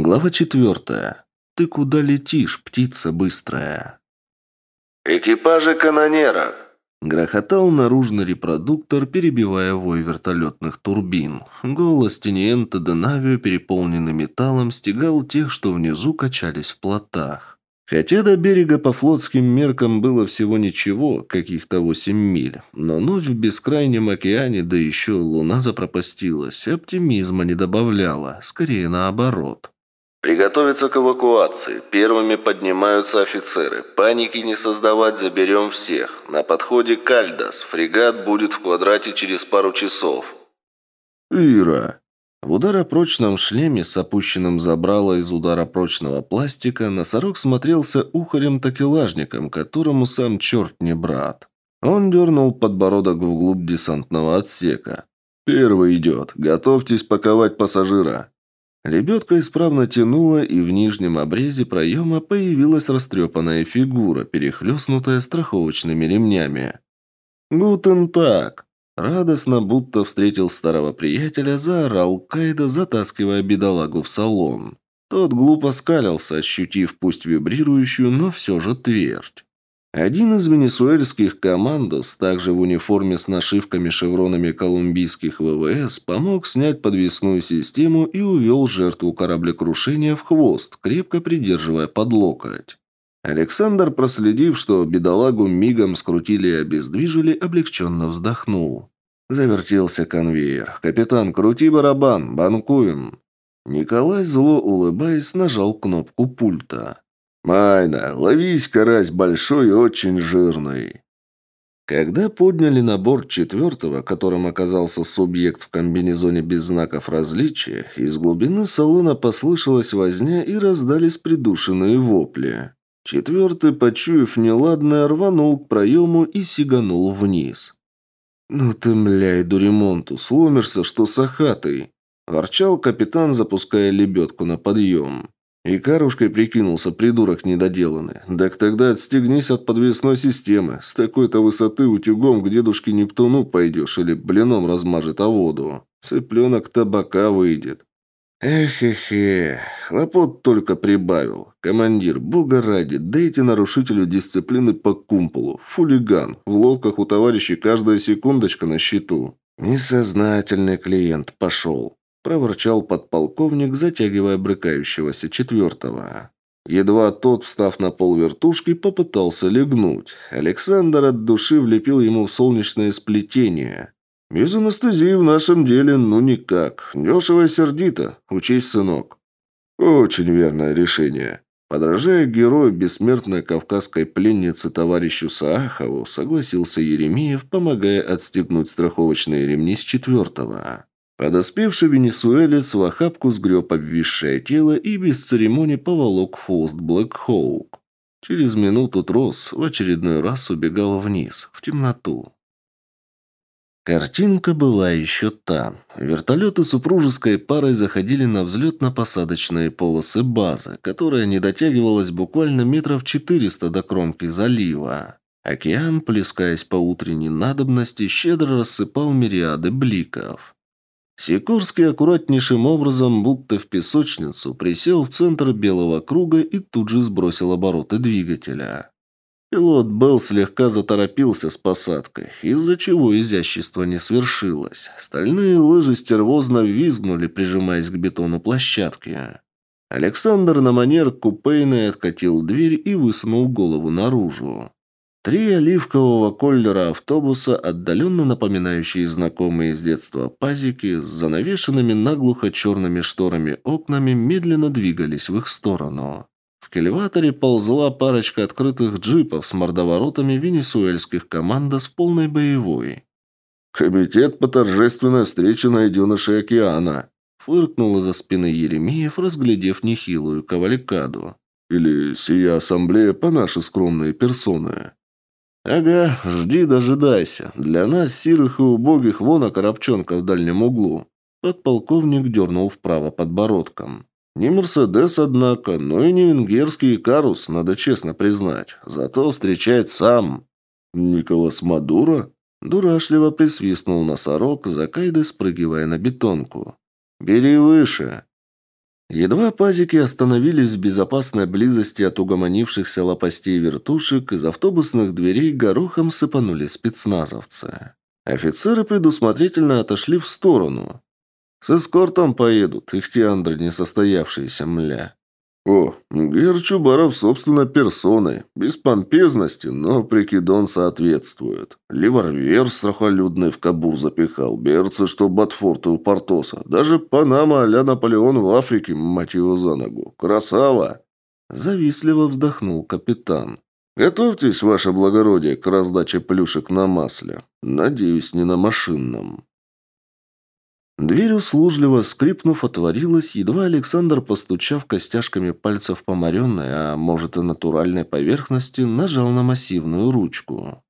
Глава четвертая. Ты куда летишь, птица быстрая? «Экипажи канонеров!» Грохотал наружный репродуктор, перебивая вой вертолетных турбин. Голос Тиниента Денавио, переполненный металлом, стегал тех, что внизу качались в плотах. Хотя до берега по флотским меркам было всего ничего, каких-то восемь миль, но ночь в бескрайнем океане, да еще луна запропастилась, оптимизма не добавляла, скорее наоборот. «Приготовиться к эвакуации. Первыми поднимаются офицеры. Паники не создавать, заберем всех. На подходе Кальдас. Фрегат будет в квадрате через пару часов». «Ира!» В ударопрочном шлеме с опущенным забрало из ударопрочного пластика носорог смотрелся ухарем-такелажником, которому сам черт не брат. Он дернул подбородок вглубь десантного отсека. «Первый идет. Готовьтесь паковать пассажира». Лебедка исправно тянула, и в нижнем обрезе проема появилась растрепанная фигура, перехлестнутая страховочными ремнями. «Гутен так!» Радостно, будто встретил старого приятеля, заорал Кайда, затаскивая бедолагу в салон. Тот глупо скалился, ощутив пусть вибрирующую, но все же твердь. Один из венесуэльских командос, также в униформе с нашивками-шевронами колумбийских ВВС, помог снять подвесную систему и увел жертву кораблекрушения в хвост, крепко придерживая под локоть. Александр, проследив, что бедолагу мигом скрутили и обездвижили, облегченно вздохнул. Завертелся конвейер. «Капитан, крути барабан, банкуем!» Николай, зло улыбаясь, нажал кнопку пульта. «Майна, ловись, карась большой и очень жирный!» Когда подняли на борт четвертого, которым оказался субъект в комбинезоне без знаков различия, из глубины салона послышалась возня и раздались придушенные вопли. Четвертый, почуяв неладное, рванул к проему и сиганул вниз. «Ну ты, мля, и ремонту, сломишься, что сахатый!» Ворчал капитан, запуская лебедку на подъем. И карушкой прикинулся, придурок недоделанный. Так тогда отстегнись от подвесной системы. С такой-то высоты утюгом к дедушке Нептуну пойдешь или блином размажет о воду. Цыпленок табака выйдет. Эх-эх-эх, хлопот только прибавил. Командир, бога ради, дайте нарушителю дисциплины по кумполу. Фулиган. В лодках у товарищей каждая секундочка на счету. Несознательный клиент пошел. Проворчал подполковник, затягивая брыкающегося четвертого. Едва тот, встав на пол вертушки, попытался легнуть. Александр от души влепил ему в солнечное сплетение. «Без анестезии в нашем деле ну никак. Дешево и сердито. Учись, сынок». «Очень верное решение». Подражая герою бессмертной кавказской пленницы товарищу Саахову, согласился Еремеев, помогая отстегнуть страховочные ремни с четвертого. Подоспевший венесуэлец в охапку сгреб обвисшее тело и без церемоний поволок хвост Блэк Хоук. Через минуту трос в очередной раз убегал вниз, в темноту. Картинка была еще та. Вертолеты супружеской парой заходили на взлетно-посадочные полосы базы, которая не дотягивалась буквально метров 400 до кромки залива. Океан, плескаясь по утренней надобности, щедро рассыпал мириады бликов. Сикорский аккуратнейшим образом, будто в песочницу, присел в центр белого круга и тут же сбросил обороты двигателя. Пилот Белл слегка заторопился с посадкой, из-за чего изящество не свершилось. Стальные лыжи стервозно визгнули, прижимаясь к бетону площадки. Александр на манер купейной откатил дверь и высунул голову наружу. Три оливкового колера автобуса, отдаленно напоминающие знакомые с детства пазики, с занавешенными наглухо черными шторами окнами, медленно двигались в их сторону. В кельваторе ползла парочка открытых джипов с мордоворотами венесуэльских командос в полной боевой. «Комитет по торжественной встрече найденышей океана», фыркнул из-за спины Еремеев, разглядев нехилую кавалькаду. «Или сия ассамблея по нашей скромной персоны». «Ага, жди, дожидайся. Для нас, сирых и убогих, вон а коробчонка в дальнем углу». Подполковник дернул вправо подбородком. Не Мерседес, однако, но и не венгерский Икарус, надо честно признать. Зато встречает сам. Николас Мадуро? Дурашливо присвистнул носорог, за спрыгивая на бетонку. «Бери выше!» Едва пазики остановились в безопасной близости от угомонившихся лопастей вертушек, из автобусных дверей горохом сыпанули спецназовцы. Офицеры предусмотрительно отошли в сторону. «С эскортом поедут, их теандры несостоявшиеся, мля». «О, Гер Чубаров собственно персоной. Без помпезности, но прикидон соответствует. Ливарвер страхолюдный в кабур запихал, берцы, что Батфорты у Портоса. Даже Панама а Наполеон в Африке, мать его за ногу. Красава!» Завистливо вздохнул капитан. «Готовьтесь, ваше благородие, к раздаче плюшек на масле. Надеюсь, не на машинном». Дверь услужливо, скрипнув, отворилась, едва Александр, постучав костяшками пальцев по моренной, а может и натуральной поверхности, нажал на массивную ручку.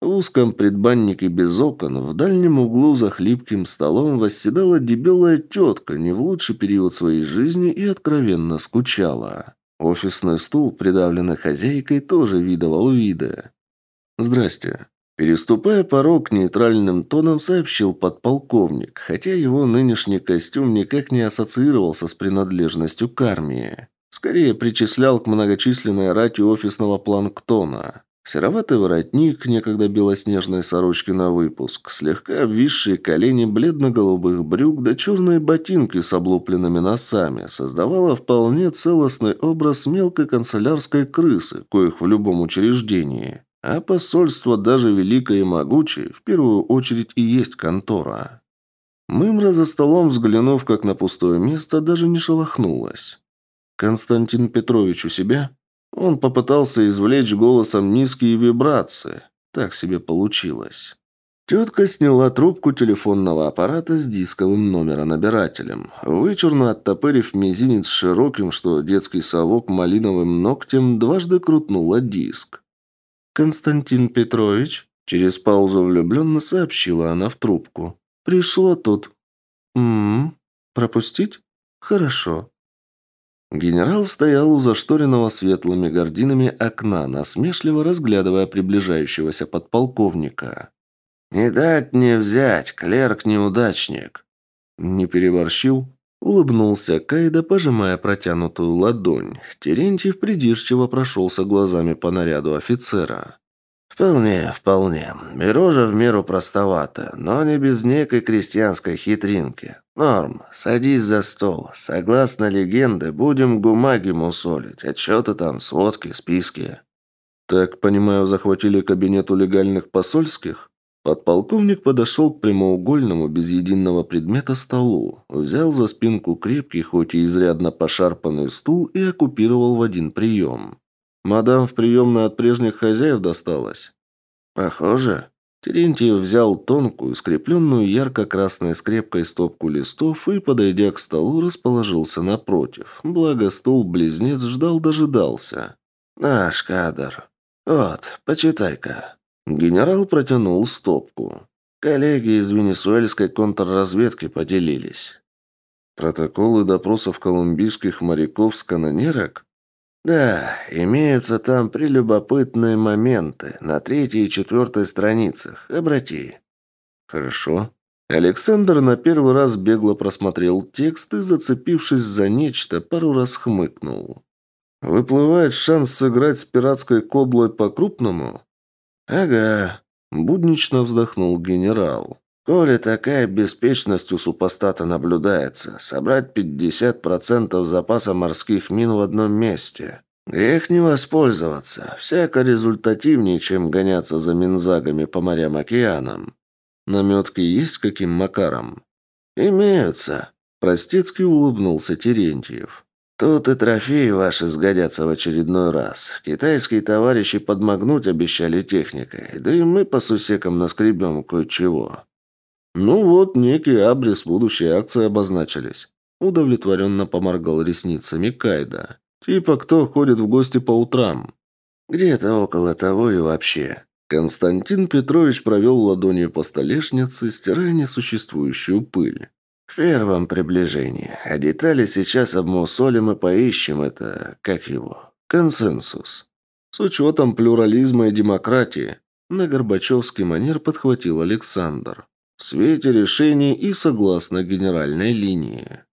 В узком предбаннике без окон, в дальнем углу за хлипким столом восседала дебелая тетка, не в лучший период своей жизни и откровенно скучала. Офисный стул, придавленный хозяйкой, тоже видовал виды. «Здрасте», Переступая порог, нейтральным тоном сообщил подполковник, хотя его нынешний костюм никак не ассоциировался с принадлежностью к армии. Скорее причислял к многочисленной рати офисного планктона. Сероватый воротник, некогда белоснежной сорочки на выпуск, слегка обвисшие колени бледно-голубых брюк да черные ботинки с облупленными носами создавало вполне целостный образ мелкой канцелярской крысы, коих в любом учреждении. А посольство, даже великое и могучее, в первую очередь и есть контора. Мымра за столом, взглянув как на пустое место, даже не шелохнулась. «Константин Петрович у себя?» Он попытался извлечь голосом низкие вибрации. Так себе получилось. Тетка сняла трубку телефонного аппарата с дисковым номеронабирателем. Вычурно оттопырив мизинец широким, что детский совок малиновым ногтем, дважды крутнула диск. «Константин Петрович?» Через паузу влюбленно сообщила она в трубку. «Пришло тут». «М-м, пропустить? Хорошо». Генерал стоял у зашторенного светлыми гординами окна, насмешливо разглядывая приближающегося подполковника. «Не дать не взять, клерк-неудачник». «Не переборщил?» Улыбнулся Кайда, пожимая протянутую ладонь. Терентьев придирчиво прошелся глазами по наряду офицера. «Вполне, вполне. И рожа в меру простовата, но не без некой крестьянской хитринки. Норм, садись за стол. Согласно легенде, будем гумаги мусолить. Отчеты там, сводки, списки». «Так, понимаю, захватили кабинет у легальных посольских?» Подполковник подошел к прямоугольному, без единого предмета столу, взял за спинку крепкий, хоть и изрядно пошарпанный стул и оккупировал в один прием. «Мадам в приемной от прежних хозяев досталась?» «Похоже». Терентьев взял тонкую, скрепленную ярко-красной скрепкой стопку листов и, подойдя к столу, расположился напротив. Благо стул-близнец ждал-дожидался. «Наш кадр. Вот, почитай-ка». Генерал протянул стопку. Коллеги из венесуэльской контрразведки поделились. Протоколы допросов колумбийских моряков с канонерок? Да, имеются там прелюбопытные моменты на третьей и четвертой страницах. Обрати. Хорошо. Александр на первый раз бегло просмотрел текст и, зацепившись за нечто, пару раз хмыкнул. «Выплывает шанс сыграть с пиратской кодлой по-крупному?» «Ага», – буднично вздохнул генерал. «Коли такая беспечность у супостата наблюдается, собрать 50% запаса морских мин в одном месте. Грех не воспользоваться. Всяко результативнее, чем гоняться за минзагами по морям-океанам. Наметки есть каким макаром?» «Имеются», – простецки улыбнулся Терентьев. Тут и трофеи ваши сгодятся в очередной раз. Китайские товарищи подмогнуть обещали техникой, да и мы по сусекам наскребем кое-чего». «Ну вот, некий абрис будущей акции обозначились». Удовлетворенно поморгал ресницами Кайда. «Типа кто ходит в гости по утрам?» «Где-то около того и вообще». Константин Петрович провел ладонью по столешнице, стирая несуществующую пыль. «В первом приближении. А детали сейчас обмусолим и поищем это... как его? Консенсус». «С учетом плюрализма и демократии», — на Горбачевский манер подхватил Александр. «В свете решений и согласно генеральной линии».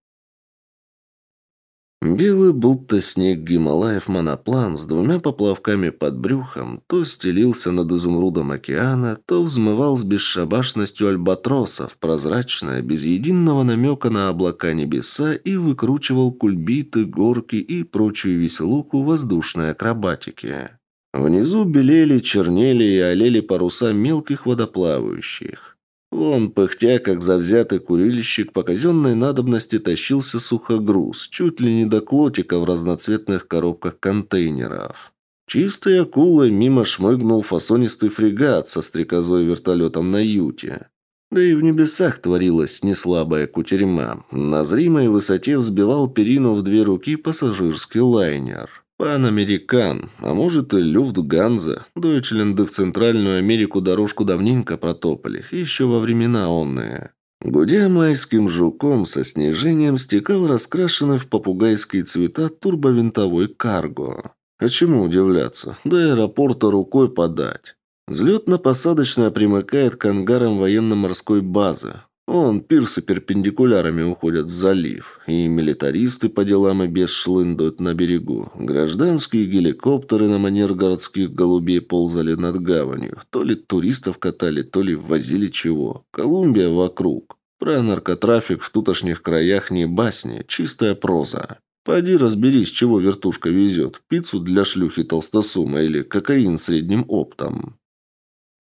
Белый, будто снег Гималаев моноплан с двумя поплавками под брюхом то стелился над изумрудом океана, то взмывал с бесшабашностью альбатроса в прозрачное, без единого намека на облака небеса и выкручивал кульбиты, горки и прочую веселуху воздушной акробатики. Внизу белели, чернели и олели паруса мелких водоплавающих. Вон, пыхтя, как завзятый курильщик, по казенной надобности тащился сухогруз, чуть ли не до клотика в разноцветных коробках контейнеров. Чистой акулой мимо шмыгнул фасонистый фрегат со стрекозой вертолетом на юте. Да и в небесах творилась неслабая кутерьма. На зримой высоте взбивал перину в две руки пассажирский лайнер. Пан-Американ, а может и Люфтганза. Дойчленды в Центральную Америку дорожку давненько протопали, еще во времена онные. Гудя майским жуком, со снижением стекал раскрашенный в попугайские цвета турбовинтовой карго. А чему удивляться? До аэропорта рукой подать. Взлетно-посадочная примыкает к ангарам военно-морской базы. Он пирсы перпендикулярами уходят в залив, и милитаристы по делам и без шлындают на берегу. Гражданские геликоптеры на манер городских голубей ползали над гаванью. То ли туристов катали, то ли возили чего. Колумбия вокруг. Про наркотрафик в тутошних краях не басни, чистая проза. Пойди разберись, чего вертушка везет. Пиццу для шлюхи толстосума или кокаин средним оптом.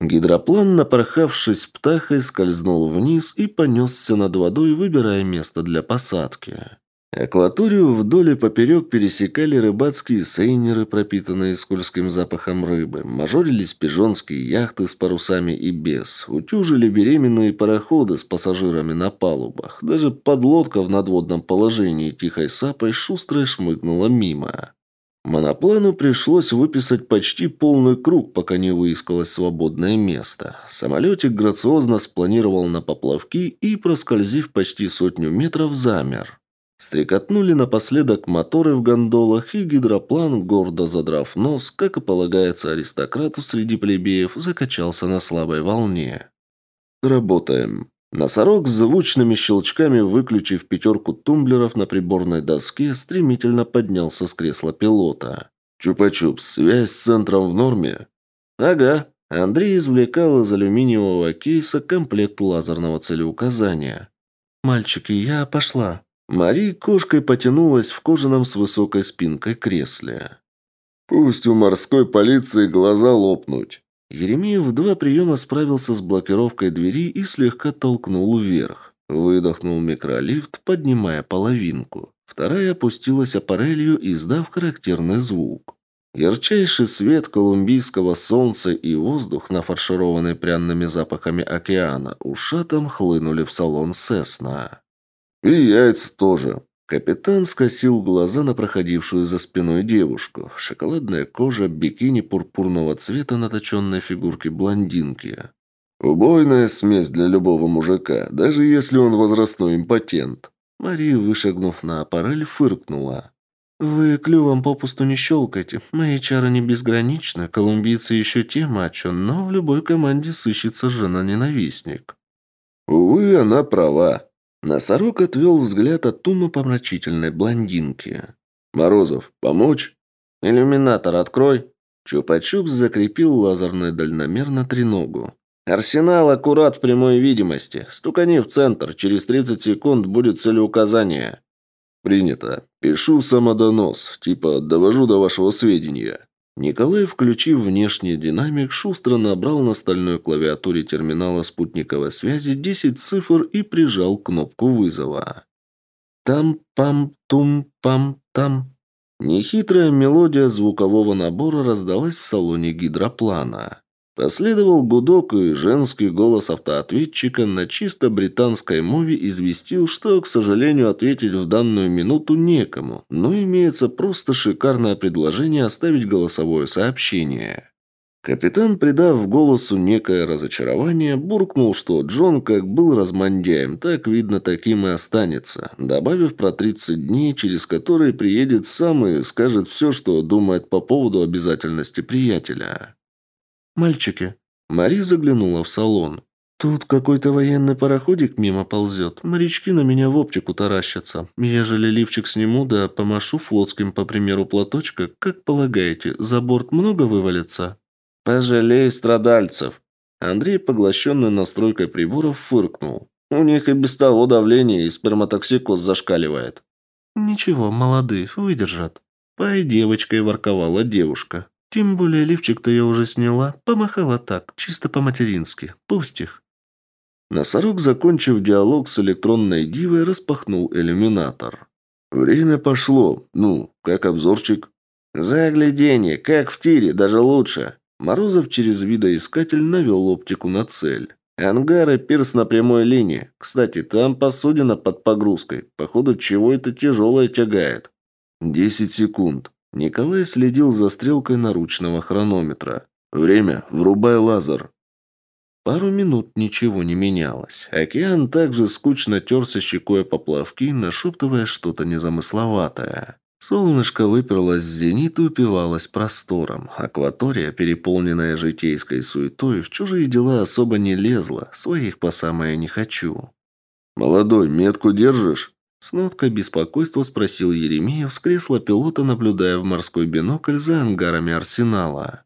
Гидроплан, напорхавшись птахой, скользнул вниз и понесся над водой, выбирая место для посадки. Акваторию вдоль и поперек пересекали рыбацкие сейнеры, пропитанные скользким запахом рыбы, мажорились пижонские яхты с парусами и без, утюжили беременные пароходы с пассажирами на палубах, даже подлодка в надводном положении тихой сапой шустрой шмыгнула мимо. Моноплану пришлось выписать почти полный круг, пока не выискалось свободное место. Самолетик грациозно спланировал на поплавки и, проскользив почти сотню метров, замер. Стрекотнули напоследок моторы в гондолах, и гидроплан, гордо задрав нос, как и полагается аристократу среди плебеев, закачался на слабой волне. «Работаем», Носорог с звучными щелчками, выключив пятерку тумблеров на приборной доске, стремительно поднялся с кресла пилота. «Чупа-чупс, связь с центром в норме?» «Ага». Андрей извлекал из алюминиевого кейса комплект лазерного целеуказания. «Мальчики, я пошла». Мари кошкой потянулась в кожаном с высокой спинкой кресле. «Пусть у морской полиции глаза лопнуть». Еремеев в два приема справился с блокировкой двери и слегка толкнул вверх. Выдохнул микролифт, поднимая половинку. Вторая опустилась аппарелью, издав характерный звук. Ярчайший свет колумбийского солнца и воздух, нафаршированный пряными запахами океана, ушатом хлынули в салон Сесна. «И яйца тоже», Капитан скосил глаза на проходившую за спиной девушку. Шоколадная кожа, бикини пурпурного цвета на точенной фигурке блондинки. «Убойная смесь для любого мужика, даже если он возрастной импотент». Мария, вышагнув на аппарель, фыркнула. «Вы клювом попусту не щелкайте. Мои чары не безграничны. Колумбийцы еще те мачо, но в любой команде сыщется жена-ненавистник». «Увы, она права», Носорог отвел взгляд от умопомрачительной блондинки. «Морозов, помочь?» «Иллюминатор открой!» Чупа-чупс закрепил лазерный дальномер на треногу. «Арсенал аккурат в прямой видимости. Стукани в центр. Через 30 секунд будет целеуказание». «Принято. Пишу самодонос. Типа довожу до вашего сведения». Николай, включив внешний динамик, шустро набрал на стальной клавиатуре терминала спутниковой связи 10 цифр и прижал кнопку вызова. Там-пам-тум-пам-там. Нехитрая мелодия звукового набора раздалась в салоне гидроплана. Последовал гудок, и женский голос автоответчика на чисто британской мове известил, что, к сожалению, ответить в данную минуту некому, но имеется просто шикарное предложение оставить голосовое сообщение. Капитан, придав голосу некое разочарование, буркнул, что Джон как был размандяем, так, видно, таким и останется, добавив про 30 дней, через которые приедет сам и скажет все, что думает по поводу обязательности приятеля. «Мальчики». Мари заглянула в салон. Тут какой-то военный пароходик мимо ползет. Морячки на меня в оптику таращатся. Ежели лифчик сниму, да помашу флотским, по примеру, платочка, как полагаете, за борт много вывалится? Пожалей страдальцев. Андрей, поглощенный настройкой приборов, фыркнул. У них и без того давление и сперматоксикоз зашкаливает. Ничего, молодые, выдержат. Пой девочкой ворковала девушка. Тем более лифчик-то я уже сняла, помахала так, чисто по-матерински. Пусть их. Носорог, закончив диалог с электронной дивой, распахнул иллюминатор. «Время пошло. Ну, как обзорчик?» «Загляденье, как в тире, даже лучше». Морозов через видоискатель навел оптику на цель. «Ангар и пирс на прямой линии. Кстати, там посудина под погрузкой. Походу, чего это тяжелое тягает». «Десять секунд». Николай следил за стрелкой наручного хронометра. «Время. Врубай лазер». Пару минут ничего не менялось. Океан также скучно терся щекой по плавки, нашептывая что-то незамысловатое. Солнышко выперлось в зенит и упивалось простором. Акватория, переполненная житейской суетой, в чужие дела особо не лезла, своих по самое не хочу. «Молодой, метку держишь?» С ноткой беспокойства спросил Еремеев с кресла пилота, наблюдая в морской бинокль за ангарами арсенала.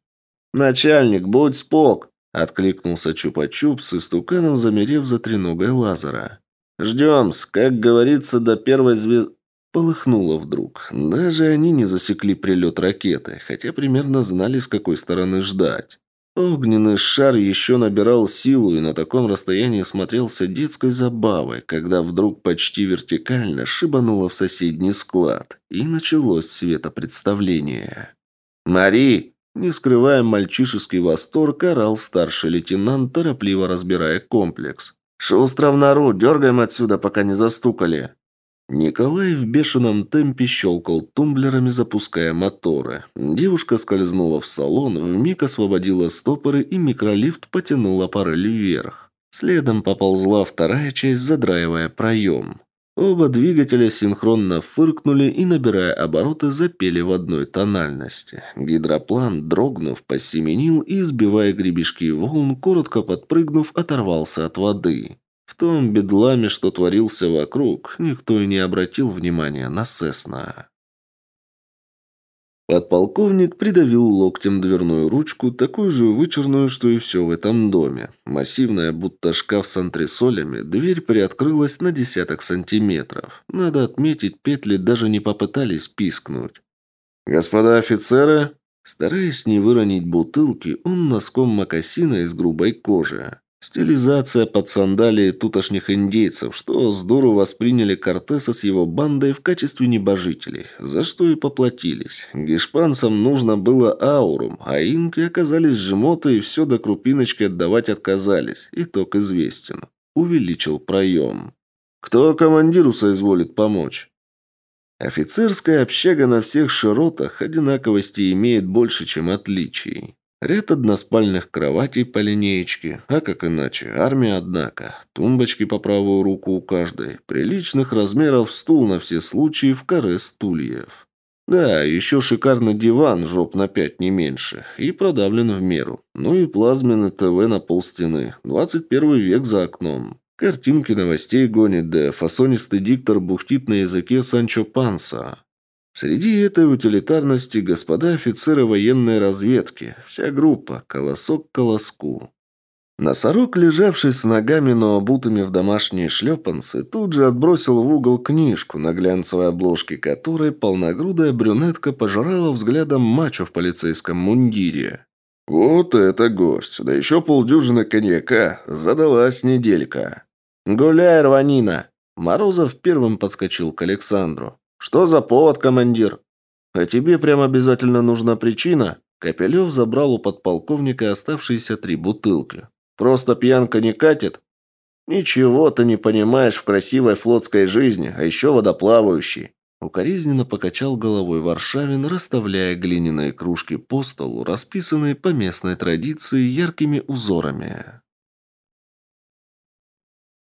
«Начальник, будь спок!» Откликнулся Чупа-Чуп с истуканом, замерев за треногой лазера. «Ждем-с, как говорится, до первой звезды...» Полыхнуло вдруг. Даже они не засекли прилет ракеты, хотя примерно знали, с какой стороны ждать. Огненный шар еще набирал силу и на таком расстоянии смотрелся детской забавой, когда вдруг почти вертикально шибануло в соседний склад, и началось светопредставление. «Мари!» Не скрывая мальчишеский восторг, орал старший лейтенант, торопливо разбирая комплекс. «Шустро в нору, дергаем отсюда, пока не застукали!» Николай в бешеном темпе щелкал тумблерами, запуская моторы. Девушка скользнула в салон, вмиг освободила стопоры, и микролифт потянул аппарель вверх. Следом поползла вторая часть, задраивая проем. Оба двигателя синхронно фыркнули и, набирая обороты, запели в одной тональности. Гидроплан, дрогнув, посеменил и, сбивая гребешки волн, коротко подпрыгнув, оторвался от воды. В том бедламе, что творился вокруг, никто и не обратил внимания на Сесна. Подполковник придавил локтем дверную ручку, такую же вычурную, что и все в этом доме. Массивная, будто шкаф с антресолями, дверь приоткрылась на десяток сантиметров. Надо отметить, петли даже не попытались пискнуть. «Господа офицеры!» Стараясь не выронить бутылки, он носком мокасина из грубой кожи. Стилизация под сандалии тутошних индейцев, что здорово восприняли Кортеса с его бандой в качестве небожителей, за что и поплатились. Гешпанцам нужно было аурум, а инки оказались жмоты и все до крупиночки отдавать отказались. Итог известен. Увеличил проем. Кто командиру соизволит помочь? Офицерская общага на всех широтах одинаковости имеет больше, чем отличий. Ряд односпальных кроватей по линеечке, а как иначе, армия, однако. Тумбочки по правую руку у каждой, приличных размеров стул на все случаи в коре стульев. Да, еще шикарный диван, жоп на пять, не меньше, и продавлен в меру. Ну и плазменный ТВ на полстены, 21 век за окном. Картинки новостей гонит, да фасонистый диктор бухтит на языке Санчо Панса. Среди этой утилитарности господа офицеры военной разведки, вся группа, колосок к колоску. Носорог, лежавший с ногами, но обутыми в домашние шлепанцы, тут же отбросил в угол книжку, на глянцевой обложке которой полногрудая брюнетка пожирала взглядом мачо в полицейском мундире. «Вот это гость! Да еще полдюжины коньяка! Задалась неделька!» «Гуляй, рванина!» Морозов первым подскочил к Александру. «Что за повод, командир?» «А тебе прям обязательно нужна причина?» Капелев забрал у подполковника оставшиеся три бутылки. «Просто пьянка не катит?» «Ничего ты не понимаешь в красивой флотской жизни, а еще водоплавающий». Укоризненно покачал головой Варшавин, расставляя глиняные кружки по столу, расписанные по местной традиции яркими узорами.